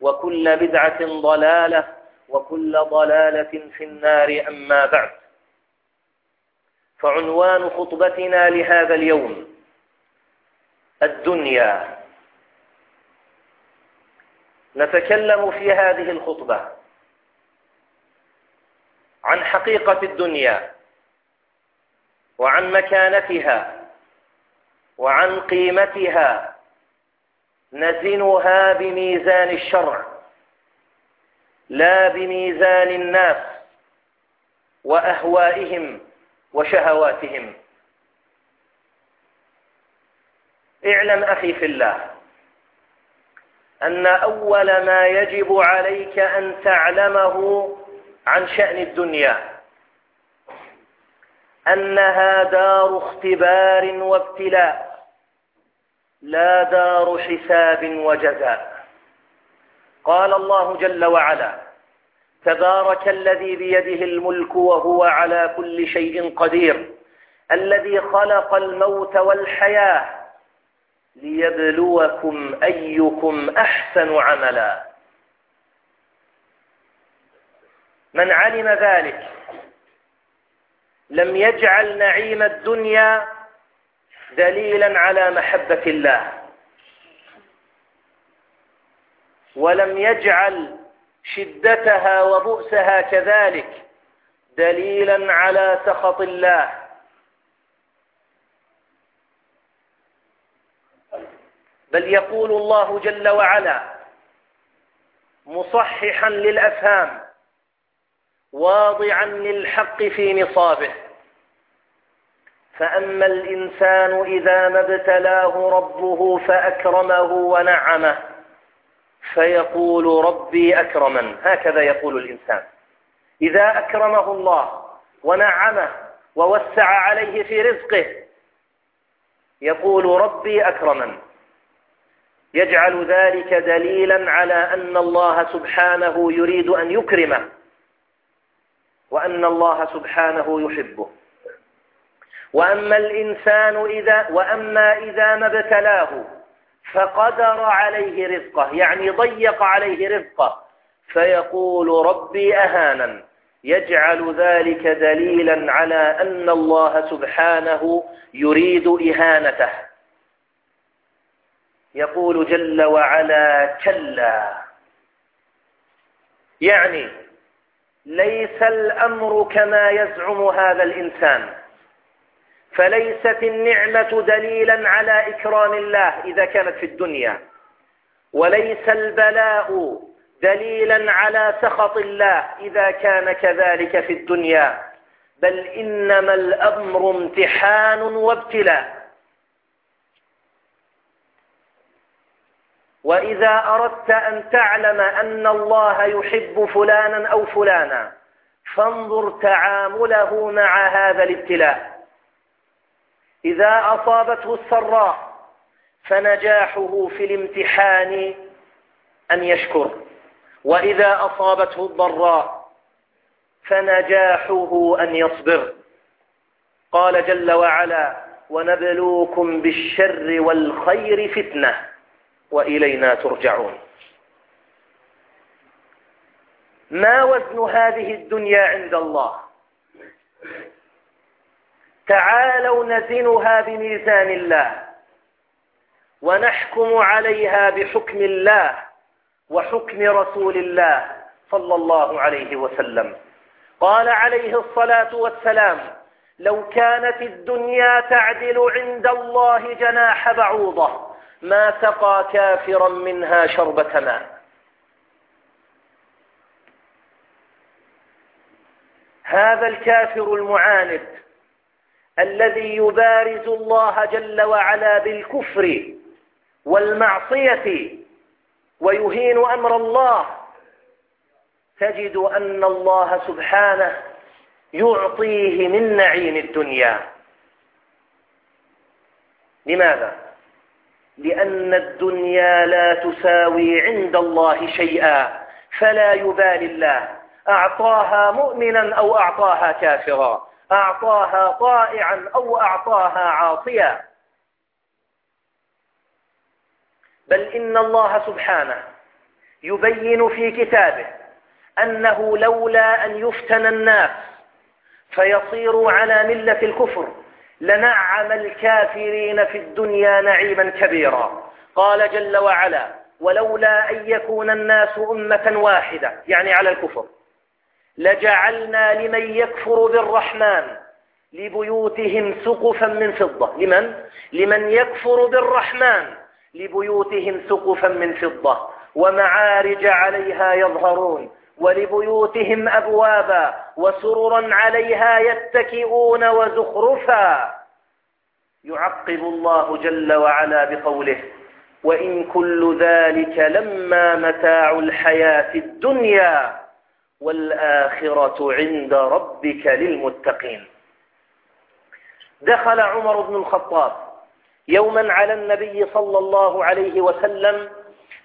وكل بدعة ضلالة وكل ضلالة في النار أما بعد. فعنوان خطبتنا لهذا اليوم الدنيا. نتكلم في هذه الخطبة عن حقيقة الدنيا وعن مكانتها وعن قيمتها نزنها بميزان الشرع لا بميزان الناس وأهوائهم وشهواتهم. اعلم أخي في الله أن أول ما يجب عليك أن تعلمه عن شأن الدنيا أنها دار اختبار وابتلاء. لا دار حساب وجزاء. قال الله جل وعلا تبارك الذي بيده الملك وهو على كل شيء قدير الذي خلق الموت والحياة ليبلوكم أيكم أحسن عملا. من علم ذلك لم يجعل نعيم الدنيا دليلا على محبة الله. ولم يجعل شدتها وبؤسها كذلك دليلا على سخط الله. بل يقول الله جل وعلا مصححا للأفهام واضعا للحق في نصابه. فأما الإنسان إذا ما ابتلاه ربه فأكرمه ونعمه فيقول ربي أكرمن. هكذا يقول الإنسان. إذا أكرمه الله ونعمه ووسع عليه في رزقه يقول ربي أكرمن. يجعل ذلك دليلا على أن الله سبحانه يريد أن يكرمه وأن الله سبحانه يحبه. وأما الإنسان إذا وأما إذا ما ابتلاه فقدر عليه رزقه يعني ضيق عليه رزقه فيقول ربي أهانا يجعل ذلك دليلا على أن الله سبحانه يريد إهانته. يقول جل وعلا كلا. يعني ليس الأمر كما يزعم هذا الإنسان. فليست النعمة دليلا على إكرام الله إذا كانت في الدنيا. وليس البلاء دليلا على سخط الله إذا كان كذلك في الدنيا. بل إنما الأمر امتحان وابتلاء. وإذا أردت أن تعلم أن الله يحب فلانا أو فلانا فانظر تعامله مع هذا الابتلاء. إذا أصابته السراء فنجاحه في الامتحان أن يشكر. وإذا أصابته الضراء فنجاحه أن يصبر. قال جل وعلا ونبلوكم بالشر والخير فتنة وإلينا ترجعون. ما وزن هذه الدنيا عند الله؟ تعالوا نزنها بميزان الله ونحكم عليها بحكم الله وحكم رسول الله صلى الله عليه وسلم. قال عليه الصلاة والسلام لو كانت الدنيا تعدل عند الله جناح بعوضة ما سقى كافرا منها شربة ماء. هذا الكافر المعاند الذي يبارز الله جل وعلا بالكفر والمعصية ويهين أمر الله تجد أن الله سبحانه يعطيه من نعيم الدنيا. لماذا؟ لأن الدنيا لا تساوي عند الله شيئا فلا يبالي الله. أعطاها مؤمنا أو أعطاها كافرا. أعطاها طائعا أو أعطاها عاصيا بل إن الله سبحانه يبين في كتابه أنه لولا أن يفتن الناس فيصيروا على ملة الكفر لنعم الكافرين في الدنيا نعيما كبيرا. قال جل وعلا ولولا أن يكون الناس أمة واحدة يعني على الكفر. لجعلنا لمن يكفر بالرحمن لبيوتهم سقفا من فضة. لمن؟ لمن يكفر بالرحمن لبيوتهم سقفا من فضة. ومعارج عليها يظهرون. ولبيوتهم أبوابا. وسررا عليها يتكئون وزخرفا. يعقب الله جل وعلا بقوله وإن كل ذلك لما متاع الحياة الدنيا. والآخرة عند ربك للمتقين. دخل عمر بن الخطاب يوما على النبي صلى الله عليه وسلم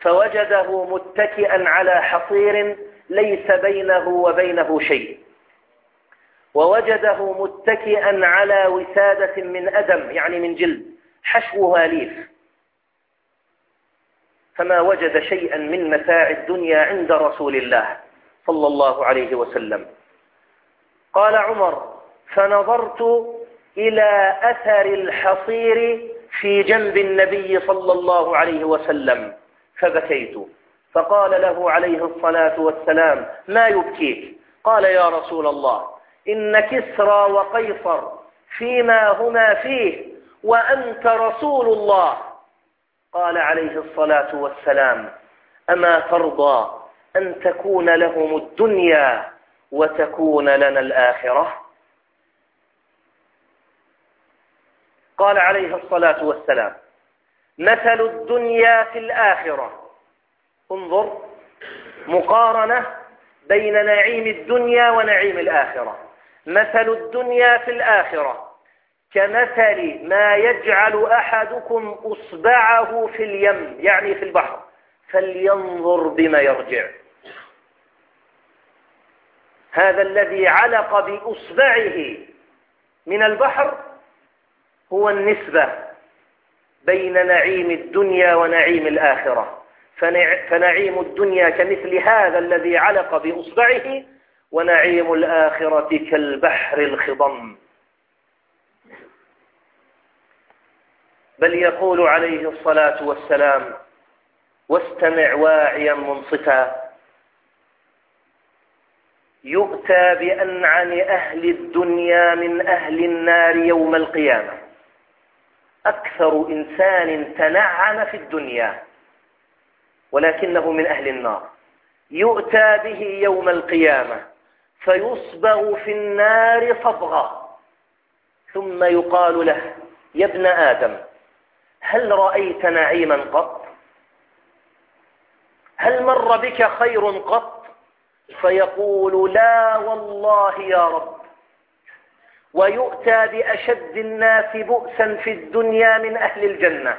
فوجده متكئا على حصير ليس بينه وبينه شيء. ووجده متكئا على وسادة من أدم يعني من جلد حشوها ليف. فما وجد شيئا من متاع الدنيا عند رسول الله. صلى الله عليه وسلم. قال عمر فنظرت إلى أثر الحصير في جنب النبي صلى الله عليه وسلم فبكيت. فقال له عليه الصلاة والسلام ما يبكيك؟ قال يا رسول الله إن كسرى وقيصر فيما هما فيه وأنت رسول الله. قال عليه الصلاة والسلام أما ترضى أن تكون لهم الدنيا وتكون لنا الآخرة. قال عليه الصلاة والسلام مثل الدنيا في الآخرة. انظر مقارنة بين نعيم الدنيا ونعيم الآخرة. مثل الدنيا في الآخرة كمثل ما يجعل أحدكم أصبعه في اليم يعني في البحر فلينظر بما يرجع. هذا الذي علق بأصبعه من البحر هو النسبة بين نعيم الدنيا ونعيم الآخرة. فنعيم الدنيا كمثل هذا الذي علق بأصبعه ونعيم الآخرة كالبحر الخضم. بل يقول عليه الصلاة والسلام واستمع واعيا منصتا يؤتى بأنعم أهل الدنيا من أهل النار يوم القيامة. أكثر إنسان تنعم في الدنيا ولكنه من أهل النار. يؤتى به يوم القيامة فيصبغ في النار صبغة. ثم يقال له يا ابن آدم هل رأيت نعيما قط؟ هل مر بك خير قط؟ فيقول لا والله يا رب. ويؤتى بأشد الناس بؤسا في الدنيا من أهل الجنة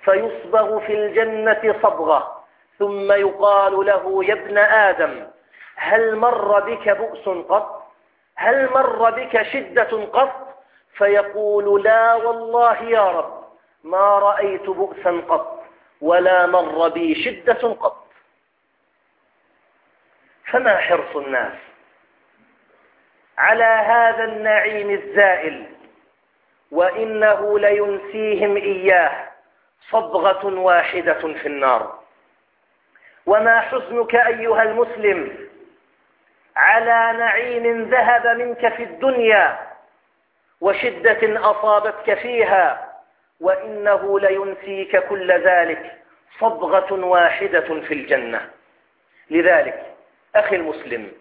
فيصبغ في الجنة صبغة ثم يقال له يا ابن آدم هل مر بك بؤس قط؟ هل مر بك شدة قط؟ فيقول لا والله يا رب ما رأيت بؤسا قط ولا مر بي شدة قط. فما حرص الناس على هذا النعيم الزائل وإنه لينسيهم إياه صبغة واحدة في النار. وما حزنك أيها المسلم على نعيم ذهب منك في الدنيا وشدة أصابتك فيها وإنه لينسيك كل ذلك صبغة واحدة في الجنة. لذلك أخي المسلم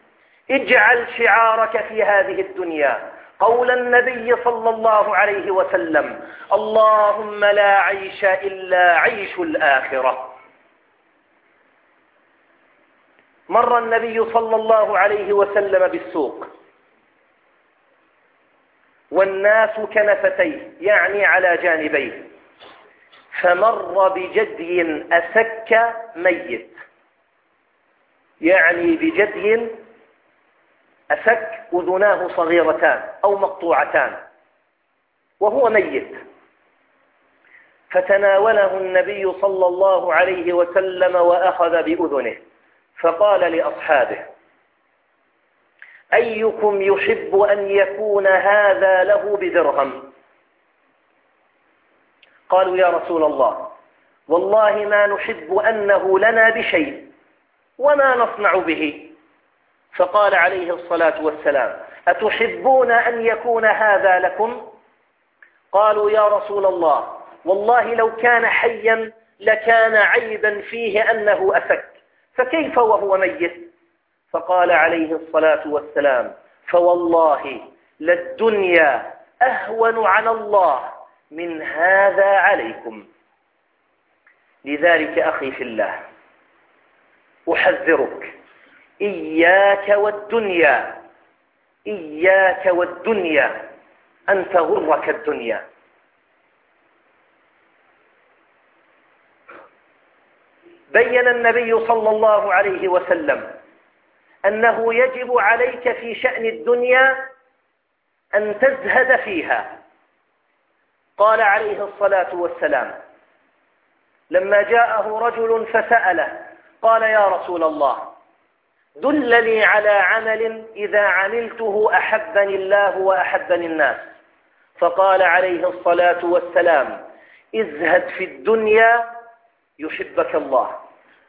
اجعل شعارك في هذه الدنيا قول النبي صلى الله عليه وسلم اللهم لا عيش إلا عيش الآخرة. مر النبي صلى الله عليه وسلم بالسوق والناس كنفتيه يعني على جانبيه فمر بجدي أسك ميت. يعني بجدي أسك أذناه صغيرتان أو مقطوعتان وهو ميت. فتناوله النبي صلى الله عليه وسلم وأخذ بأذنه فقال لأصحابه أيكم يحب أن يكون هذا له بدرهم؟ قالوا يا رسول الله والله ما نحب أنه لنا بشيء. وما نصنع به. فقال عليه الصلاة والسلام أتحبون أن يكون هذا لكم؟ قالوا يا رسول الله والله لو كان حيا لكان عيبا فيه أنه أفك. فكيف وهو ميت؟ فقال عليه الصلاة والسلام فوالله للدنيا أهون على الله من هذا عليكم. لذلك أخي في الله أحذرك. إياك والدنيا. إياك والدنيا. أن تغرك الدنيا. بين النبي صلى الله عليه وسلم أنه يجب عليك في شأن الدنيا أن تزهد فيها. قال عليه الصلاة والسلام لما جاءه رجل فسأله قال يا رسول الله دلني على عمل إذا عملته أحبني الله وأحبني الناس. فقال عليه الصلاة والسلام ازهد في الدنيا يحبك الله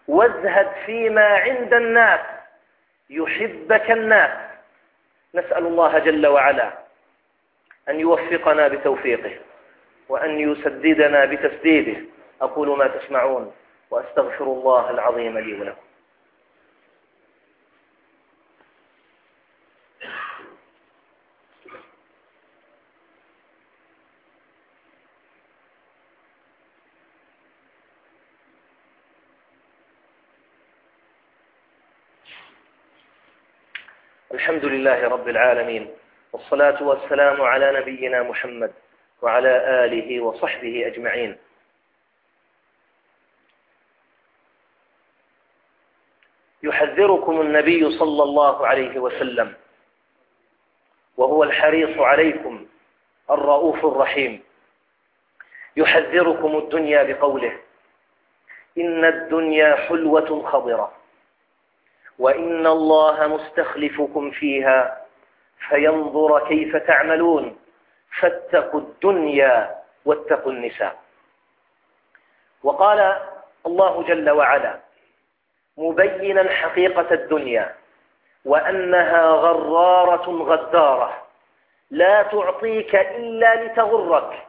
وازهد فيما عند الناس يحبك الناس. نسأل الله جل وعلا أن يوفقنا بتوفيقه وأن يسددنا بتسديده. أقول ما تسمعون. وأستغفر الله العظيم لي ولكم. الحمد لله رب العالمين والصلاة والسلام على نبينا محمد وعلى آله وصحبه أجمعين. يحذركم النبي صلى الله عليه وسلم وهو الحريص عليكم الرؤوف الرحيم. يحذركم الدنيا بقوله إن الدنيا حلوة خضرة وإن الله مستخلفكم فيها فينظر كيف تعملون. فاتقوا الدنيا واتقوا النساء. وقال الله جل وعلا مبينا حقيقة الدنيا وأنها غرارة غدارة. لا تعطيك إلا لتغرك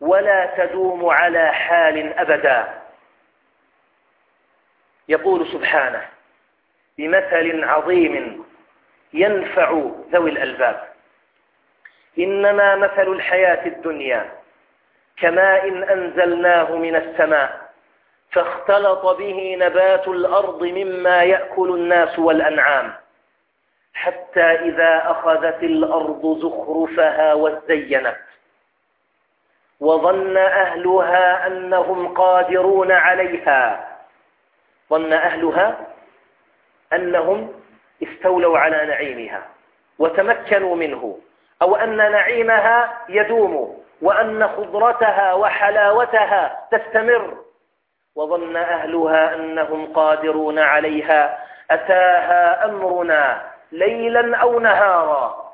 ولا تدوم على حال أبدا. يقول سبحانه بمثل عظيم ينفع ذوي الألباب. إنما مثل الحياة الدنيا كماء أنزلناه من السماء. فاختلط به نبات الأرض مما يأكل الناس والأنعام. حتى إذا أخذت الأرض زخرفها وازينت وظن أهلها أنهم قادرون عليها. ظن أهلها أنهم استولوا على نعيمها وتمكنوا منه. أو أن نعيمها يدوم وأن خضرتها وحلاوتها تستمر. وظن أهلها أنهم قادرون عليها أتاها أمرنا ليلا أو نهارا.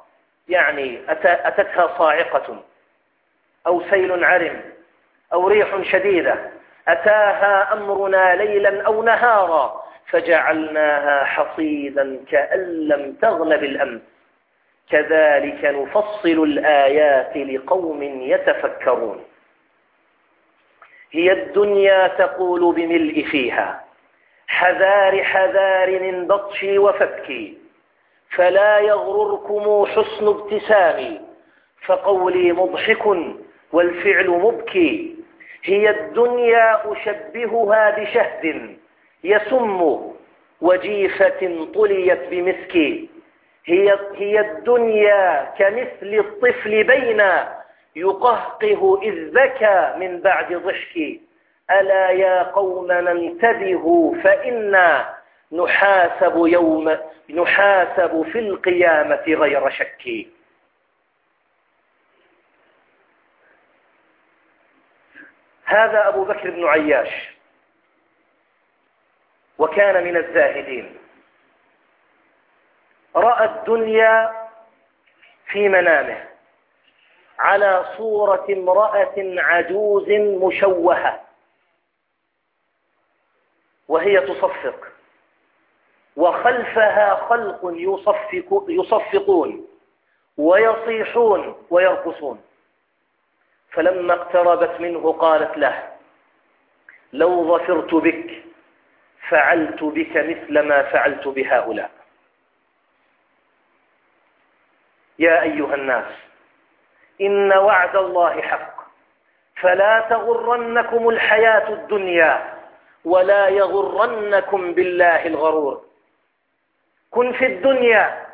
يعني أتتها صاعقة أو سيل عرم أو ريح شديدة. أتاها أمرنا ليلا أو نهارا. فجعلناها حصيدا كأن لم تغن بالأمس. كذلك نفصل الآيات لقوم يتفكرون. هي الدنيا تقول بملء فيها. حذار حذار من بطشي وفكي فلا يغرركم حسن ابتسامي. فقولي مضحك والفعل مبكي. هي الدنيا أشبهها بشهد يسم وجيفة طليت بمسكي هي, هي الدنيا كمثل الطفل بين يقهقه إذ بكى من بعد ضحك ألا يا قومنا انتبهوا فإنا نحاسب يوم نحاسب في القيامة غير شك هذا أبو بكر بن عياش. وكان من الزاهدين. رأى الدنيا في منامه. على صورة امرأة عجوز مشوهة. وهي تصفق. وخلفها خلق يصفق يصفقون ويصيحون ويرقصون. فلما اقتربت منه قالت له لو ظفرت بك فعلت بك مثل ما فعلت بهؤلاء. يا أيها الناس إن وعد الله حق. فلا تغرنكم الحياة الدنيا ولا يغرنكم بالله الغرور. كن في الدنيا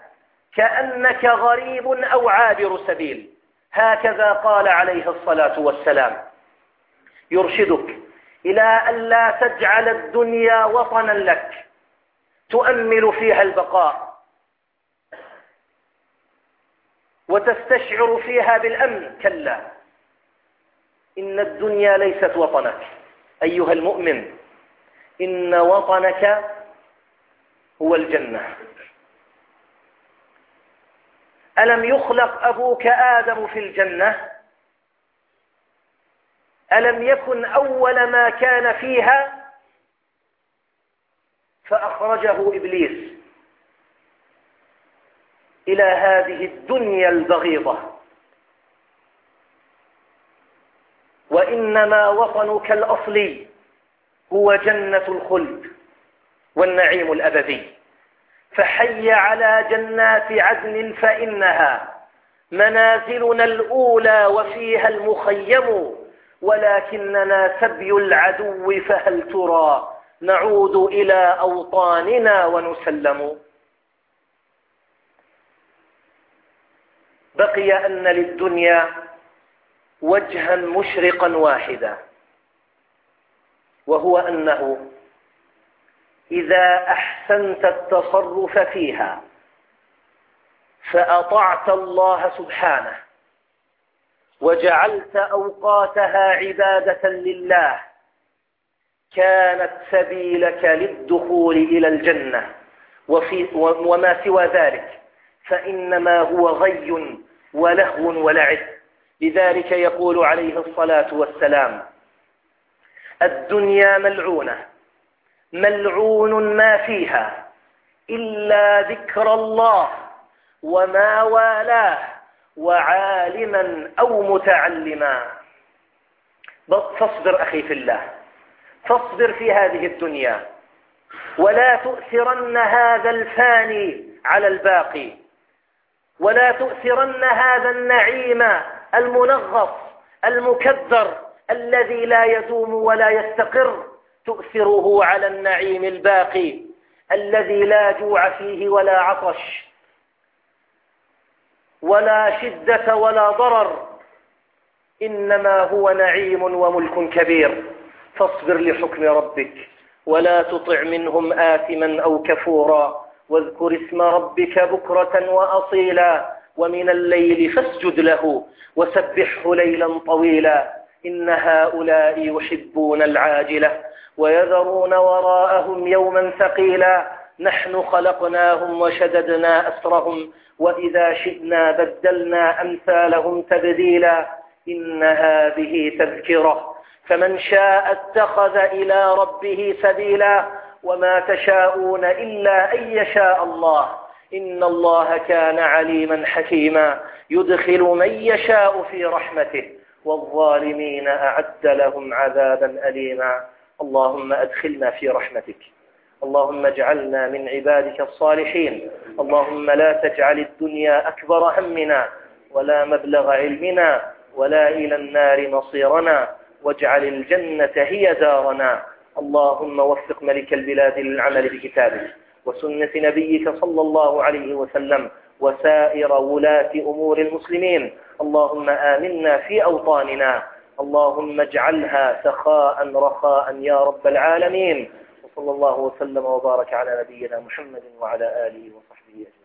كأنك غريب أو عابر سبيل. هكذا قال عليه الصلاة والسلام. يرشدك إلى أن لا تجعل الدنيا وطنا لك. تؤمل فيها البقاء. وتستشعر فيها بالأمن. كلا. إن الدنيا ليست وطنك. أيها المؤمن إن وطنك هو الجنة. ألم يخلق أبوك آدم في الجنة؟ ألم يكن أول ما كان فيها فأخرجه إبليس؟ إلى هذه الدنيا البغيضة. وإنما وطنك الأصلي هو جنة الخلد والنعيم الأبدي. فحي على جنات عدن فإنها منازلنا الأولى وفيها المخيم ولكننا سبي العدو فهل ترى نعود إلى أوطاننا ونسلم؟ بقي أن للدنيا وجها مشرقا واحدا وهو أنه إذا أحسنت التصرف فيها فأطعت الله سبحانه وجعلت أوقاتها عبادة لله كانت سبيلك للدخول إلى الجنة وفي وما سوى ذلك. فإنما هو غي ولهو ولعب. لذلك يقول عليه الصلاة والسلام الدنيا ملعونة ملعون ما فيها إلا ذكر الله وما والاه وعالما أو متعلما. فاصبر أخي في الله فاصبر في هذه الدنيا ولا تؤثرن هذا الفاني على الباقي. ولا تؤثرن هذا النعيم المنغص المكدر الذي لا يدوم ولا يستقر. تؤثره على النعيم الباقي الذي لا جوع فيه ولا عطش ولا شدة ولا ضرر. إنما هو نعيم وملك كبير. فاصبر لحكم ربك ولا تطع منهم آثما أو كفورا. واذكر اسم ربك بكرة وأصيلا ومن الليل فاسجد له وسبحه ليلا طويلا إن هؤلاء يحبون العاجلة ويذرون وراءهم يوما ثقيلا نحن خلقناهم وشددنا أسرهم وإذا شئنا بدلنا أمثالهم تبديلا إن هذه تذكرة فمن شاء اتخذ إلى ربه سبيلا وما تشاءون إلا أن يشاء الله إن الله كان عليما حكيما يدخل من يشاء في رحمته والظالمين أعد لهم عذابا أليما اللهم أدخلنا في رحمتك اللهم اجعلنا من عبادك الصالحين اللهم لا تجعل الدنيا أكبر همنا ولا مبلغ علمنا ولا إلى النار مصيرنا واجعل الجنة هي دارنا اللهم وفق ملك البلاد للعمل بكتابك وسنة نبيك صلى الله عليه وسلم وسائر ولاة أمور المسلمين. اللهم آمنا في أوطاننا. اللهم اجعلها سخاء رخاء يا رب العالمين. وصلى الله وسلم وبارك على نبينا محمد وعلى آله وصحبه أجمعين.